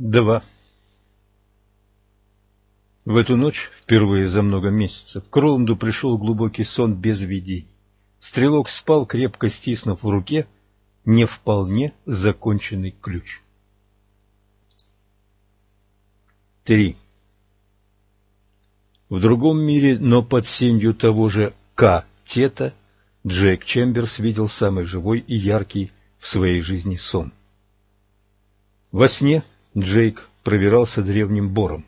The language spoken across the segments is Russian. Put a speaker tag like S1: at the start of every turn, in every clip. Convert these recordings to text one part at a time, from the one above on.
S1: Два. В эту ночь, впервые за много месяцев, к Роланду пришел глубокий сон без видений. Стрелок спал, крепко стиснув в руке не вполне законченный ключ. Три. В другом мире, но под сенью того же К. Тета, Джек Чемберс видел самый живой и яркий в своей жизни сон. Во сне Джейк пробирался древним бором,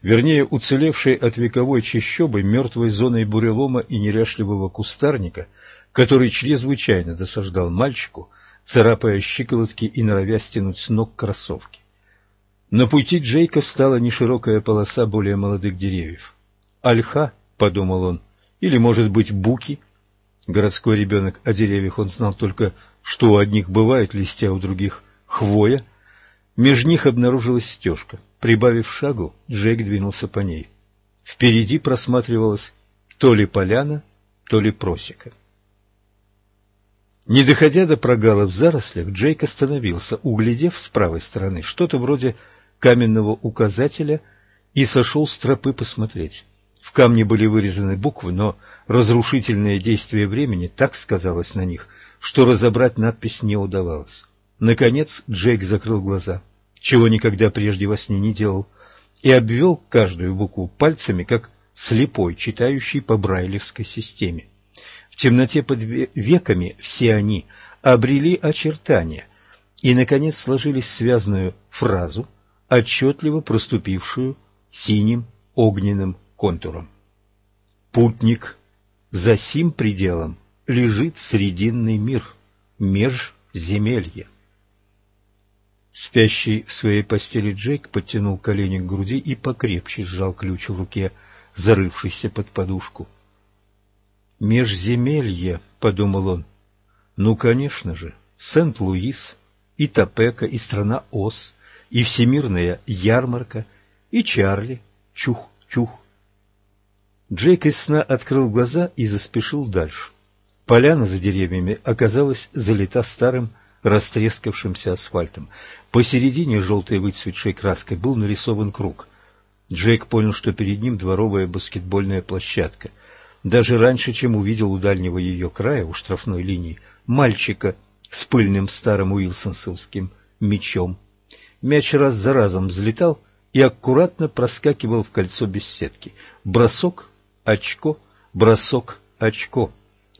S1: вернее, уцелевшей от вековой чащобы мертвой зоной бурелома и неряшливого кустарника, который чрезвычайно досаждал мальчику, царапая щиколотки и норовя стянуть с ног кроссовки. На пути Джейка встала неширокая полоса более молодых деревьев. «Ольха», — подумал он, — «или, может быть, буки». Городской ребенок о деревьях он знал только, что у одних бывает листья, у других — хвоя, Меж них обнаружилась стежка. Прибавив шагу, Джейк двинулся по ней. Впереди просматривалась то ли поляна, то ли просека. Не доходя до прогала в зарослях, Джейк остановился, углядев с правой стороны что-то вроде каменного указателя и сошел с тропы посмотреть. В камне были вырезаны буквы, но разрушительное действие времени так сказалось на них, что разобрать надпись не удавалось. Наконец Джейк закрыл глаза, чего никогда прежде во сне не делал, и обвел каждую букву пальцами, как слепой, читающий по брайлевской системе. В темноте под веками все они обрели очертания и, наконец, сложились связанную фразу, отчетливо проступившую синим огненным контуром. Путник, за сим пределом лежит срединный мир, межземелье. Спящий в своей постели Джейк подтянул колени к груди и покрепче сжал ключ в руке, зарывшийся под подушку. «Межземелье», — подумал он. «Ну, конечно же, Сент-Луис, и Топека, и страна Оз, и всемирная ярмарка, и Чарли, чух-чух». Джейк из сна открыл глаза и заспешил дальше. Поляна за деревьями оказалась залита старым растрескавшимся асфальтом. Посередине желтой выцветшей краской был нарисован круг. Джейк понял, что перед ним дворовая баскетбольная площадка. Даже раньше, чем увидел у дальнего ее края, у штрафной линии, мальчика с пыльным старым уилсонсовским мячом. Мяч раз за разом взлетал и аккуратно проскакивал в кольцо без сетки. Бросок, очко, бросок, очко.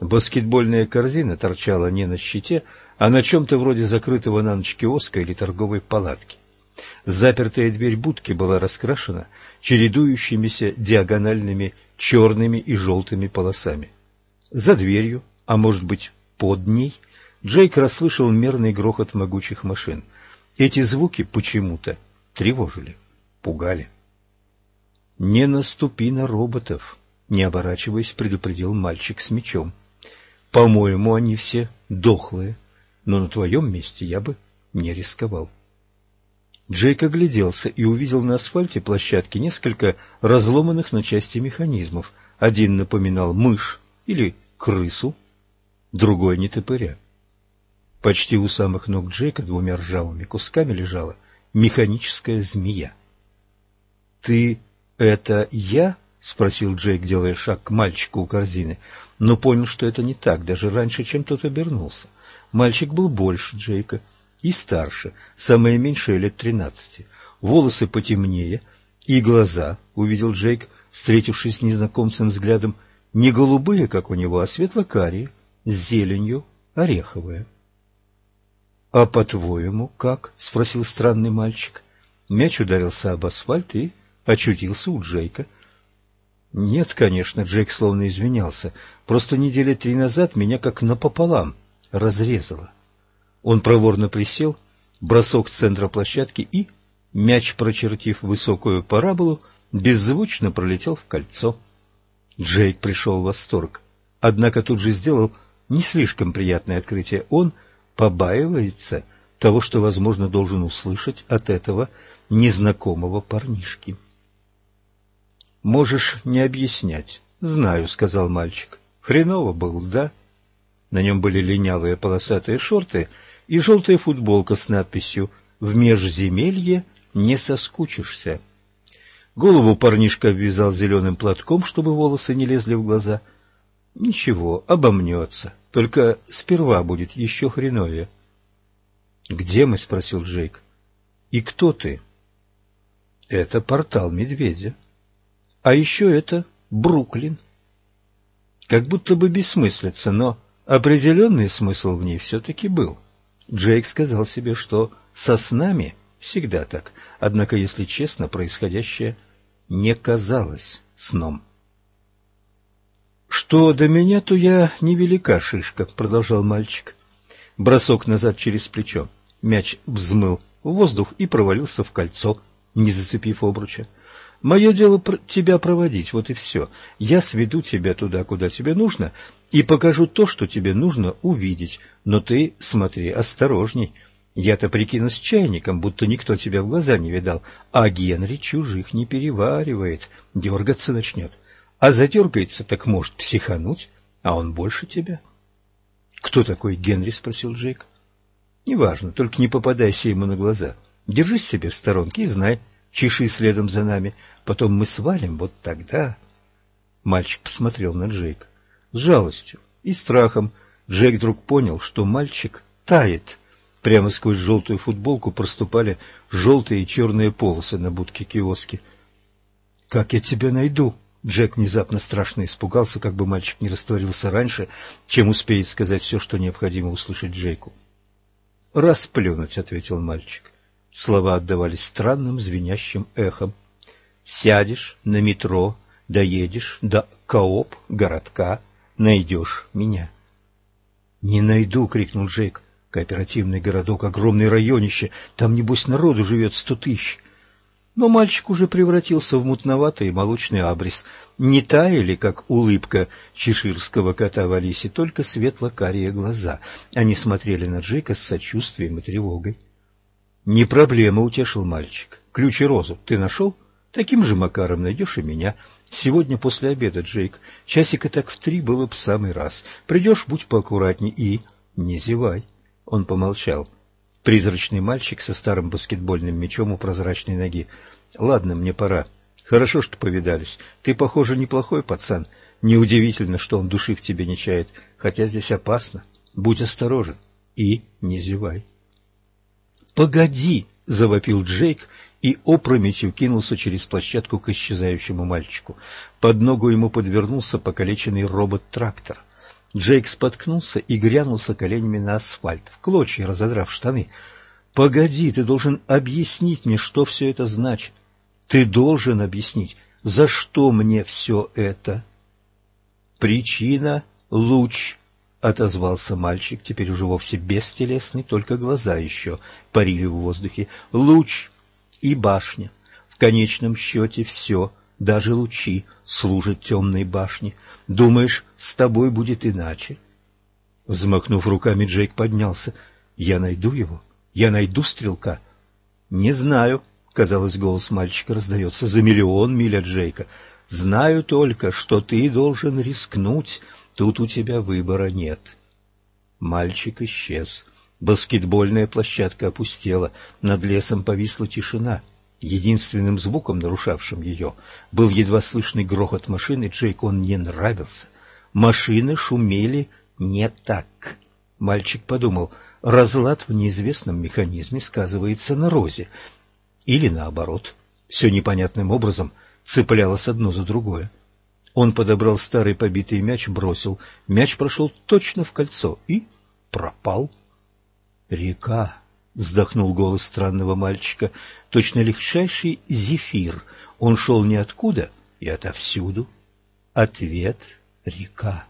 S1: Баскетбольная корзина торчала не на щите, а на чем-то вроде закрытого на ночь киоска или торговой палатки. Запертая дверь будки была раскрашена чередующимися диагональными черными и желтыми полосами. За дверью, а может быть под ней, Джейк расслышал мерный грохот могучих машин. Эти звуки почему-то тревожили, пугали. «Не наступи на роботов!» — не оборачиваясь, предупредил мальчик с мечом. «По-моему, они все дохлые но на твоем месте я бы не рисковал. Джейк огляделся и увидел на асфальте площадки несколько разломанных на части механизмов. Один напоминал мышь или крысу, другой нетопыря. Почти у самых ног Джейка двумя ржавыми кусками лежала механическая змея. — Ты это я? — спросил Джейк, делая шаг к мальчику у корзины, но понял, что это не так, даже раньше, чем тот обернулся. — Мальчик был больше Джейка и старше, самое меньшее лет тринадцати. Волосы потемнее и глаза, увидел Джейк, встретившись с незнакомцем взглядом, не голубые, как у него, а светло-карие, с зеленью, ореховые. — А по-твоему, как? — спросил странный мальчик. Мяч ударился об асфальт и очутился у Джейка. — Нет, конечно, Джейк словно извинялся. Просто недели три назад меня как напополам разрезало. Он проворно присел, бросок с центра площадки и, мяч прочертив высокую параболу, беззвучно пролетел в кольцо. Джейк пришел в восторг, однако тут же сделал не слишком приятное открытие. Он побаивается того, что, возможно, должен услышать от этого незнакомого парнишки. «Можешь не объяснять. Знаю», — сказал мальчик. «Хреново был, да?» На нем были линялые полосатые шорты и желтая футболка с надписью «В межземелье не соскучишься. Голову парнишка обвязал зеленым платком, чтобы волосы не лезли в глаза. Ничего, обомнется, только сперва будет еще хреновее. «Где мы?» — спросил Джейк. «И кто ты?» «Это портал медведя. А еще это Бруклин». Как будто бы бессмыслица, но определенный смысл в ней все-таки был. Джейк сказал себе, что со снами всегда так, однако, если честно, происходящее не казалось сном. «Что до меня, то я невелика шишка», — продолжал мальчик. Бросок назад через плечо. Мяч взмыл в воздух и провалился в кольцо, не зацепив обруча. Мое дело пр тебя проводить, вот и все. Я сведу тебя туда, куда тебе нужно, и покажу то, что тебе нужно увидеть. Но ты смотри осторожней. Я-то прикинусь чайником, будто никто тебя в глаза не видал, а Генри чужих не переваривает, дергаться начнет. А задергается, так может психануть, а он больше тебя. — Кто такой Генри? — спросил Джейк. — Неважно, только не попадайся ему на глаза. Держись себе в сторонке и знай, чеши следом за нами. Потом мы свалим, вот тогда... Мальчик посмотрел на Джейка. С жалостью и страхом Джейк вдруг понял, что мальчик тает. Прямо сквозь желтую футболку проступали желтые и черные полосы на будке киоски. «Как я тебя найду?» Джек внезапно страшно испугался, как бы мальчик не растворился раньше, чем успеет сказать все, что необходимо услышать Джейку. «Расплюнуть», — ответил мальчик. Слова отдавались странным звенящим эхом. Сядешь на метро, доедешь до Кооп городка, найдешь меня. — Не найду, — крикнул Джейк. — Кооперативный городок, огромное районище, там, небось, народу живет сто тысяч. Но мальчик уже превратился в мутноватый молочный абрис. Не таяли, как улыбка чеширского кота в Алисе, только светло-карие глаза. Они смотрели на Джейка с сочувствием и тревогой. — Не проблема, — утешил мальчик. — Ключ и розу ты нашел? Таким же макаром найдешь и меня. Сегодня после обеда, Джейк. Часика так в три было бы самый раз. Придешь, будь поаккуратней и... Не зевай. Он помолчал. Призрачный мальчик со старым баскетбольным мячом у прозрачной ноги. Ладно, мне пора. Хорошо, что повидались. Ты, похоже, неплохой пацан. Неудивительно, что он души в тебе не чает. Хотя здесь опасно. Будь осторожен. И не зевай. «Погоди!» — завопил Джейк и опрометью кинулся через площадку к исчезающему мальчику. Под ногу ему подвернулся покалеченный робот-трактор. Джейк споткнулся и грянулся коленями на асфальт, в клочья разодрав штаны. «Погоди, ты должен объяснить мне, что все это значит. Ты должен объяснить, за что мне все это?» «Причина — луч», — отозвался мальчик, теперь уже вовсе бестелесный, только глаза еще парили в воздухе. «Луч и башня. В конечном счете все, даже лучи, служат темной башне. Думаешь, с тобой будет иначе? Взмахнув руками, Джейк поднялся. Я найду его? Я найду стрелка? Не знаю, казалось, голос мальчика раздается за миллион миль от Джейка. Знаю только, что ты должен рискнуть. Тут у тебя выбора нет. Мальчик исчез. Баскетбольная площадка опустела, над лесом повисла тишина. Единственным звуком, нарушавшим ее, был едва слышный грохот машины. Джейк он не нравился. Машины шумели не так. Мальчик подумал, разлад в неизвестном механизме сказывается на розе. Или наоборот, все непонятным образом цеплялось одно за другое. Он подобрал старый побитый мяч, бросил. Мяч прошел точно в кольцо и пропал. «Река!» — вздохнул голос странного мальчика. Точно легчайший зефир. Он шел ниоткуда и отовсюду. Ответ — река.